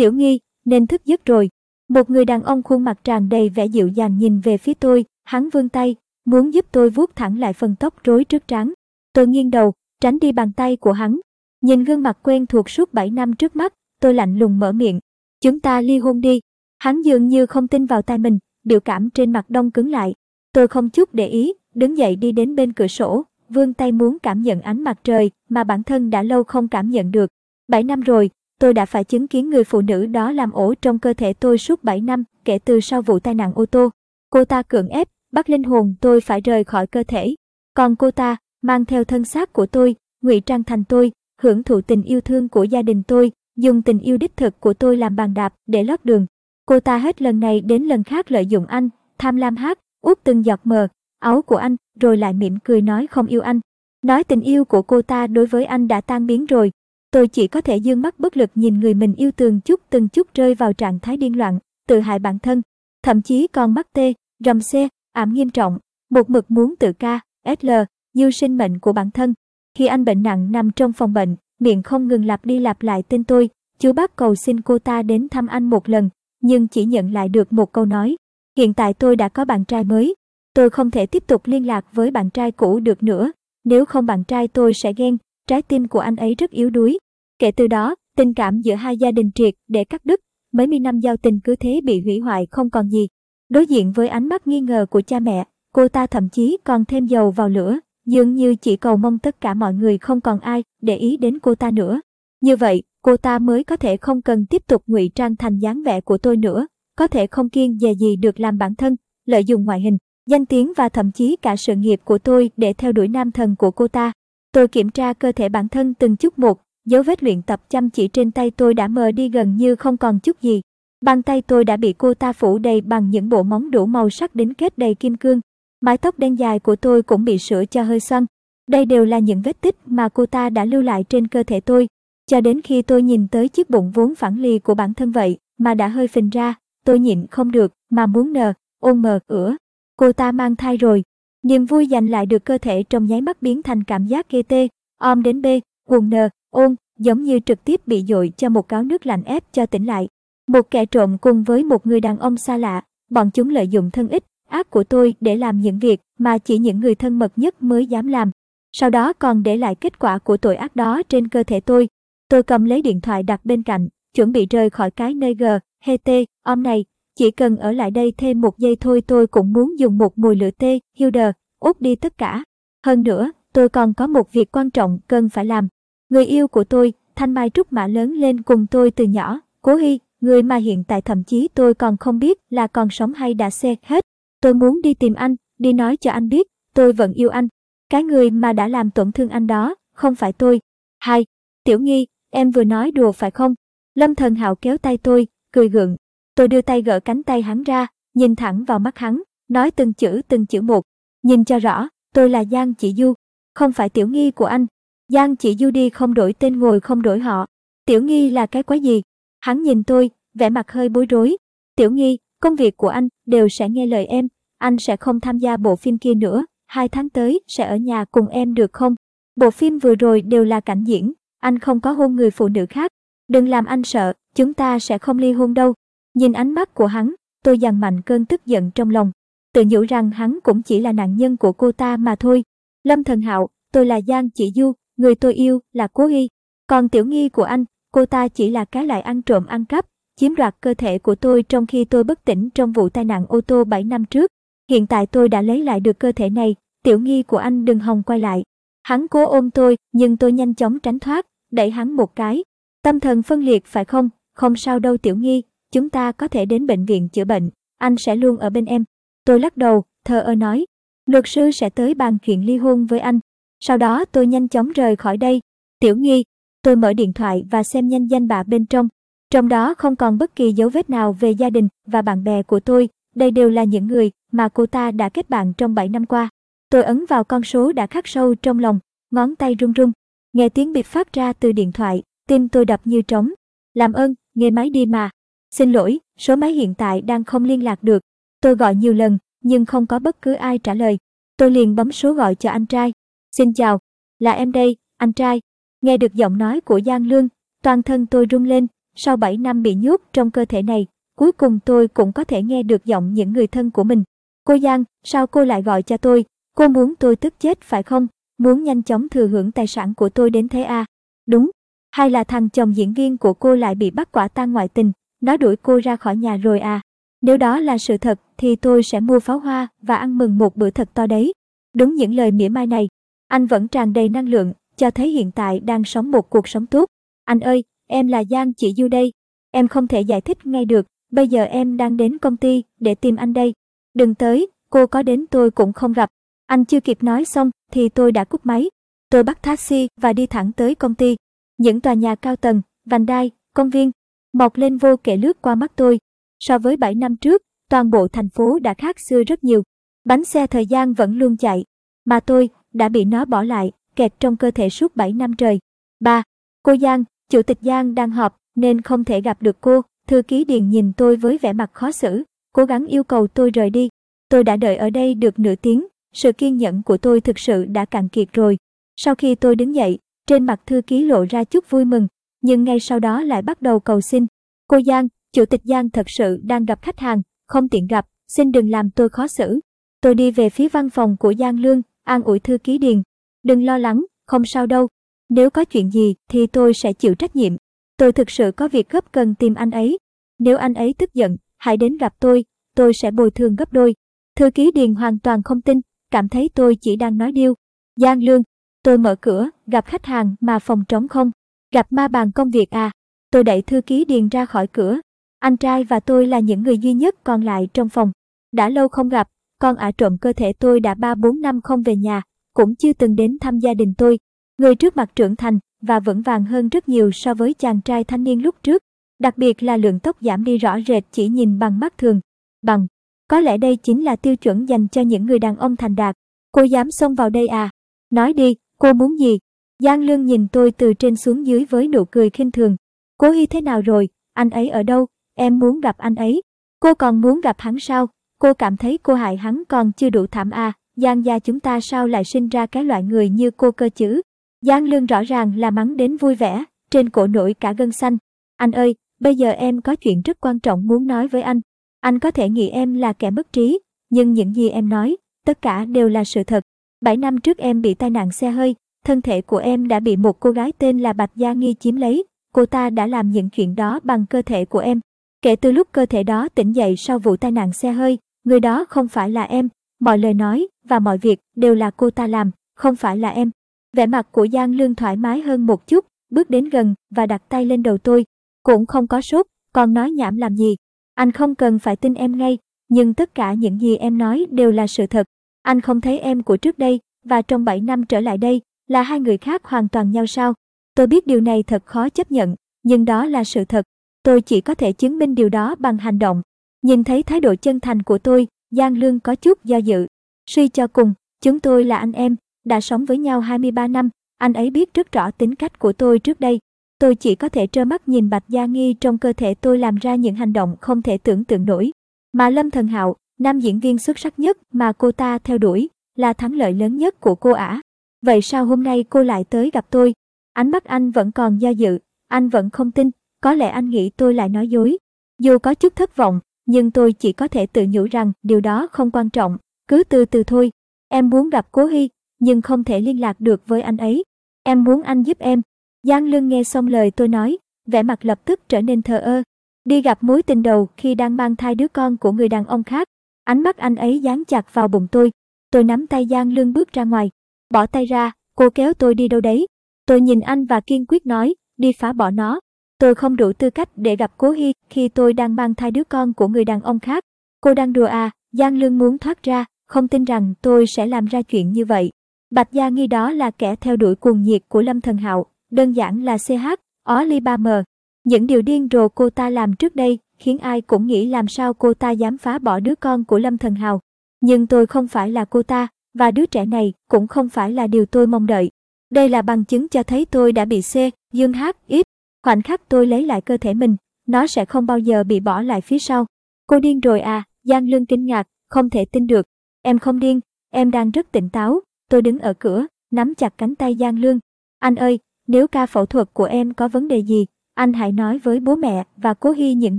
Tiểu nghi, nên thức giấc rồi. Một người đàn ông khuôn mặt tràn đầy vẻ dịu dàng nhìn về phía tôi, hắn vươn tay, muốn giúp tôi vuốt thẳng lại phần tóc rối trước trán. Tôi nghiêng đầu, tránh đi bàn tay của hắn. Nhìn gương mặt quen thuộc suốt 7 năm trước mắt, tôi lạnh lùng mở miệng. Chúng ta ly hôn đi. Hắn dường như không tin vào tai mình, biểu cảm trên mặt đông cứng lại. Tôi không chút để ý, đứng dậy đi đến bên cửa sổ, vươn tay muốn cảm nhận ánh mặt trời mà bản thân đã lâu không cảm nhận được. 7 năm rồi, tôi đã phải chứng kiến người phụ nữ đó làm ổ trong cơ thể tôi suốt 7 năm kể từ sau vụ tai nạn ô tô. Cô ta cưỡng ép, bắt linh hồn tôi phải rời khỏi cơ thể. Còn cô ta, mang theo thân xác của tôi, ngụy trang thành tôi, hưởng thụ tình yêu thương của gia đình tôi, dùng tình yêu đích thực của tôi làm bàn đạp để lót đường. Cô ta hết lần này đến lần khác lợi dụng anh, tham lam hát, út từng giọt mờ, áo của anh, rồi lại mỉm cười nói không yêu anh. Nói tình yêu của cô ta đối với anh đã tan biến rồi. Tôi chỉ có thể dương mắt bất lực nhìn người mình yêu từng chút từng chút rơi vào trạng thái điên loạn, tự hại bản thân. Thậm chí còn mắc tê, rầm xe, ảm nghiêm trọng, một mực muốn tự ca, SL, như sinh mệnh của bản thân. Khi anh bệnh nặng nằm trong phòng bệnh, miệng không ngừng lặp đi lặp lại tên tôi, chú bác cầu xin cô ta đến thăm anh một lần, nhưng chỉ nhận lại được một câu nói. Hiện tại tôi đã có bạn trai mới. Tôi không thể tiếp tục liên lạc với bạn trai cũ được nữa. Nếu không bạn trai tôi sẽ ghen, trái tim của anh ấy rất yếu đuối. Kể từ đó, tình cảm giữa hai gia đình triệt để cắt đứt, mấy mươi năm giao tình cứ thế bị hủy hoại không còn gì. Đối diện với ánh mắt nghi ngờ của cha mẹ, cô ta thậm chí còn thêm dầu vào lửa, dường như chỉ cầu mong tất cả mọi người không còn ai để ý đến cô ta nữa. Như vậy, cô ta mới có thể không cần tiếp tục ngụy trang thành dáng vẻ của tôi nữa, có thể không kiên dè gì được làm bản thân, lợi dụng ngoại hình, danh tiếng và thậm chí cả sự nghiệp của tôi để theo đuổi nam thần của cô ta. Tôi kiểm tra cơ thể bản thân từng chút một, dấu vết luyện tập chăm chỉ trên tay tôi đã mờ đi gần như không còn chút gì. Bàn tay tôi đã bị cô ta phủ đầy bằng những bộ móng đủ màu sắc đến kết đầy kim cương. Mái tóc đen dài của tôi cũng bị sửa cho hơi xoăn. Đây đều là những vết tích mà cô ta đã lưu lại trên cơ thể tôi. Cho đến khi tôi nhìn tới chiếc bụng vốn phẳng lì của bản thân vậy mà đã hơi phình ra, tôi nhịn không được mà muốn nờ, ôn mờ, ửa. Cô ta mang thai rồi. Niềm vui giành lại được cơ thể trong nháy mắt biến thành cảm giác ghê tê, om đến bê, quần nờ, ôn, giống như trực tiếp bị dội cho một cáo nước lạnh ép cho tỉnh lại. Một kẻ trộm cùng với một người đàn ông xa lạ, bọn chúng lợi dụng thân ích, ác của tôi để làm những việc mà chỉ những người thân mật nhất mới dám làm. Sau đó còn để lại kết quả của tội ác đó trên cơ thể tôi. Tôi cầm lấy điện thoại đặt bên cạnh, chuẩn bị rời khỏi cái nơi g, he tê, om này. Chỉ cần ở lại đây thêm một giây thôi tôi cũng muốn dùng một mùi lửa tê, Hilder, út đi tất cả. Hơn nữa, tôi còn có một việc quan trọng cần phải làm. Người yêu của tôi, Thanh Mai Trúc Mã lớn lên cùng tôi từ nhỏ, Cố Hy, người mà hiện tại thậm chí tôi còn không biết là còn sống hay đã xe hết. Tôi muốn đi tìm anh, đi nói cho anh biết, tôi vẫn yêu anh. Cái người mà đã làm tổn thương anh đó, không phải tôi. Hai, Tiểu Nghi, em vừa nói đùa phải không? Lâm Thần Hạo kéo tay tôi, cười gượng. Tôi đưa tay gỡ cánh tay hắn ra, nhìn thẳng vào mắt hắn, nói từng chữ từng chữ một. Nhìn cho rõ, tôi là Giang Chỉ Du, không phải Tiểu Nghi của anh. Giang Chỉ Du đi không đổi tên ngồi không đổi họ. Tiểu Nghi là cái quái gì? Hắn nhìn tôi, vẻ mặt hơi bối rối. Tiểu Nghi, công việc của anh đều sẽ nghe lời em, anh sẽ không tham gia bộ phim kia nữa, hai tháng tới sẽ ở nhà cùng em được không? Bộ phim vừa rồi đều là cảnh diễn, anh không có hôn người phụ nữ khác. Đừng làm anh sợ, chúng ta sẽ không ly hôn đâu. Nhìn ánh mắt của hắn, tôi dằn mạnh cơn tức giận trong lòng. Tự nhủ rằng hắn cũng chỉ là nạn nhân của cô ta mà thôi. Lâm Thần Hạo, tôi là Giang Chỉ Du, người tôi yêu là Cố Y. Còn tiểu nghi của anh, cô ta chỉ là cái lại ăn trộm ăn cắp, chiếm đoạt cơ thể của tôi trong khi tôi bất tỉnh trong vụ tai nạn ô tô 7 năm trước. Hiện tại tôi đã lấy lại được cơ thể này, tiểu nghi của anh đừng hòng quay lại. Hắn cố ôm tôi, nhưng tôi nhanh chóng tránh thoát, đẩy hắn một cái. Tâm thần phân liệt phải không? Không sao đâu tiểu nghi, chúng ta có thể đến bệnh viện chữa bệnh, anh sẽ luôn ở bên em. Tôi lắc đầu, thờ ơ nói, luật sư sẽ tới bàn chuyện ly hôn với anh. Sau đó tôi nhanh chóng rời khỏi đây. Tiểu nghi, tôi mở điện thoại và xem nhanh danh bạ bên trong. Trong đó không còn bất kỳ dấu vết nào về gia đình và bạn bè của tôi, đây đều là những người mà cô ta đã kết bạn trong 7 năm qua. Tôi ấn vào con số đã khắc sâu trong lòng, ngón tay run run. Nghe tiếng bịp phát ra từ điện thoại, tim tôi đập như trống. Làm ơn, nghe máy đi mà. Xin lỗi, số máy hiện tại đang không liên lạc được. Tôi gọi nhiều lần, nhưng không có bất cứ ai trả lời. Tôi liền bấm số gọi cho anh trai. Xin chào, là em đây, anh trai. Nghe được giọng nói của Giang Lương, toàn thân tôi rung lên, sau 7 năm bị nhốt trong cơ thể này, cuối cùng tôi cũng có thể nghe được giọng những người thân của mình. Cô Giang, sao cô lại gọi cho tôi? Cô muốn tôi tức chết phải không? Muốn nhanh chóng thừa hưởng tài sản của tôi đến thế à? Đúng. Hay là thằng chồng diễn viên của cô lại bị bắt quả tang ngoại tình, nó đuổi cô ra khỏi nhà rồi à? Nếu đó là sự thật thì tôi sẽ mua pháo hoa và ăn mừng một bữa thật to đấy. Đúng những lời mỉa mai này, anh vẫn tràn đầy năng lượng, cho thấy hiện tại đang sống một cuộc sống tốt. Anh ơi, em là Giang chị Du đây. Em không thể giải thích ngay được, bây giờ em đang đến công ty để tìm anh đây. Đừng tới, cô có đến tôi cũng không gặp. Anh chưa kịp nói xong thì tôi đã cúp máy. Tôi bắt taxi và đi thẳng tới công ty. Những tòa nhà cao tầng, vành đai, công viên, mọc lên vô kể lướt qua mắt tôi. So với 7 năm trước, toàn bộ thành phố đã khác xưa rất nhiều. Bánh xe thời gian vẫn luôn chạy, mà tôi đã bị nó bỏ lại, kẹt trong cơ thể suốt 7 năm trời. 3. Cô Giang, chủ tịch Giang đang họp nên không thể gặp được cô. Thư ký Điền nhìn tôi với vẻ mặt khó xử, cố gắng yêu cầu tôi rời đi. Tôi đã đợi ở đây được nửa tiếng, sự kiên nhẫn của tôi thực sự đã cạn kiệt rồi. Sau khi tôi đứng dậy, trên mặt thư ký lộ ra chút vui mừng, nhưng ngay sau đó lại bắt đầu cầu xin. Cô Giang, chủ tịch Giang thật sự đang gặp khách hàng, không tiện gặp, xin đừng làm tôi khó xử. Tôi đi về phía văn phòng của Giang Lương, an ủi thư ký Điền. Đừng lo lắng, không sao đâu. Nếu có chuyện gì thì tôi sẽ chịu trách nhiệm. Tôi thực sự có việc gấp cần tìm anh ấy. Nếu anh ấy tức giận, hãy đến gặp tôi, tôi sẽ bồi thường gấp đôi. Thư ký Điền hoàn toàn không tin, cảm thấy tôi chỉ đang nói điêu. Giang Lương, tôi mở cửa, gặp khách hàng mà phòng trống không. Gặp ma bàn công việc à. Tôi đẩy thư ký Điền ra khỏi cửa. Anh trai và tôi là những người duy nhất còn lại trong phòng. Đã lâu không gặp, con ả trộm cơ thể tôi đã 3-4 năm không về nhà, cũng chưa từng đến thăm gia đình tôi. Người trước mặt trưởng thành và vững vàng hơn rất nhiều so với chàng trai thanh niên lúc trước. Đặc biệt là lượng tóc giảm đi rõ rệt chỉ nhìn bằng mắt thường. Bằng, có lẽ đây chính là tiêu chuẩn dành cho những người đàn ông thành đạt. Cô dám xông vào đây à? Nói đi, cô muốn gì? Giang Lương nhìn tôi từ trên xuống dưới với nụ cười khinh thường. Cố Hy thế nào rồi? Anh ấy ở đâu? Em muốn gặp anh ấy. Cô còn muốn gặp hắn sao? Cô cảm thấy cô hại hắn còn chưa đủ thảm à? Giang gia chúng ta sao lại sinh ra cái loại người như cô cơ chứ? Giang Lương rõ ràng là mắng đến vui vẻ, trên cổ nổi cả gân xanh. Anh ơi, bây giờ em có chuyện rất quan trọng muốn nói với anh. Anh có thể nghĩ em là kẻ mất trí, nhưng những gì em nói, tất cả đều là sự thật. 7 năm trước em bị tai nạn xe hơi, thân thể của em đã bị một cô gái tên là Bạch Gia Nghi chiếm lấy. Cô ta đã làm những chuyện đó bằng cơ thể của em. Kể từ lúc cơ thể đó tỉnh dậy sau vụ tai nạn xe hơi, người đó không phải là em. Mọi lời nói và mọi việc đều là cô ta làm, không phải là em. Vẻ mặt của Giang Lương thoải mái hơn một chút, bước đến gần và đặt tay lên đầu tôi. Cũng không có sốt, còn nói nhảm làm gì. Anh không cần phải tin em ngay, nhưng tất cả những gì em nói đều là sự thật. Anh không thấy em của trước đây, và trong 7 năm trở lại đây, là hai người khác hoàn toàn nhau sao? Tôi biết điều này thật khó chấp nhận, nhưng đó là sự thật. Tôi chỉ có thể chứng minh điều đó bằng hành động. Nhìn thấy thái độ chân thành của tôi, Giang Lương có chút do dự. Suy cho cùng, chúng tôi là anh em, đã sống với nhau 23 năm, anh ấy biết rất rõ tính cách của tôi trước đây. Tôi chỉ có thể trơ mắt nhìn Bạch Gia Nghi trong cơ thể tôi làm ra những hành động không thể tưởng tượng nổi. Mà Lâm Thần Hạo, nam diễn viên xuất sắc nhất mà cô ta theo đuổi, là thắng lợi lớn nhất của cô ả. Vậy sao hôm nay cô lại tới gặp tôi? Ánh mắt anh vẫn còn do dự, anh vẫn không tin, có lẽ anh nghĩ tôi lại nói dối. Dù có chút thất vọng, nhưng tôi chỉ có thể tự nhủ rằng điều đó không quan trọng, cứ từ từ thôi. Em muốn gặp Cố Hy, nhưng không thể liên lạc được với anh ấy. Em muốn anh giúp em. Giang Lương nghe xong lời tôi nói, vẻ mặt lập tức trở nên thờ ơ. Đi gặp mối tình đầu khi đang mang thai đứa con của người đàn ông khác. Ánh mắt anh ấy dán chặt vào bụng tôi. Tôi nắm tay Giang Lương bước ra ngoài. Bỏ tay ra, cô kéo tôi đi đâu đấy. Tôi nhìn anh và kiên quyết nói, đi phá bỏ nó. Tôi không đủ tư cách để gặp Cố Hy khi tôi đang mang thai đứa con của người đàn ông khác. Cô đang đùa à, Giang Lương muốn thoát ra, không tin rằng tôi sẽ làm ra chuyện như vậy. Bạch Gia nghi đó là kẻ theo đuổi cuồng nhiệt của Lâm Thần Hạo, đơn giản là CH, ó ly 3M. Những điều điên rồ cô ta làm trước đây khiến ai cũng nghĩ làm sao cô ta dám phá bỏ đứa con của Lâm Thần Hào. Nhưng tôi không phải là cô ta, và đứa trẻ này cũng không phải là điều tôi mong đợi. Đây là bằng chứng cho thấy tôi đã bị C, dương hát, ít. Khoảnh khắc tôi lấy lại cơ thể mình, nó sẽ không bao giờ bị bỏ lại phía sau. Cô điên rồi à, Giang Lương kinh ngạc, không thể tin được. Em không điên, em đang rất tỉnh táo. Tôi đứng ở cửa, nắm chặt cánh tay Giang Lương. Anh ơi, nếu ca phẫu thuật của em có vấn đề gì, Anh hãy nói với bố mẹ và cố Hy những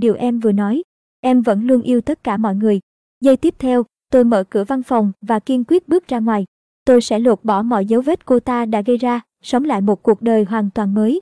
điều em vừa nói. Em vẫn luôn yêu tất cả mọi người. Giây tiếp theo, tôi mở cửa văn phòng và kiên quyết bước ra ngoài. Tôi sẽ lột bỏ mọi dấu vết cô ta đã gây ra, sống lại một cuộc đời hoàn toàn mới.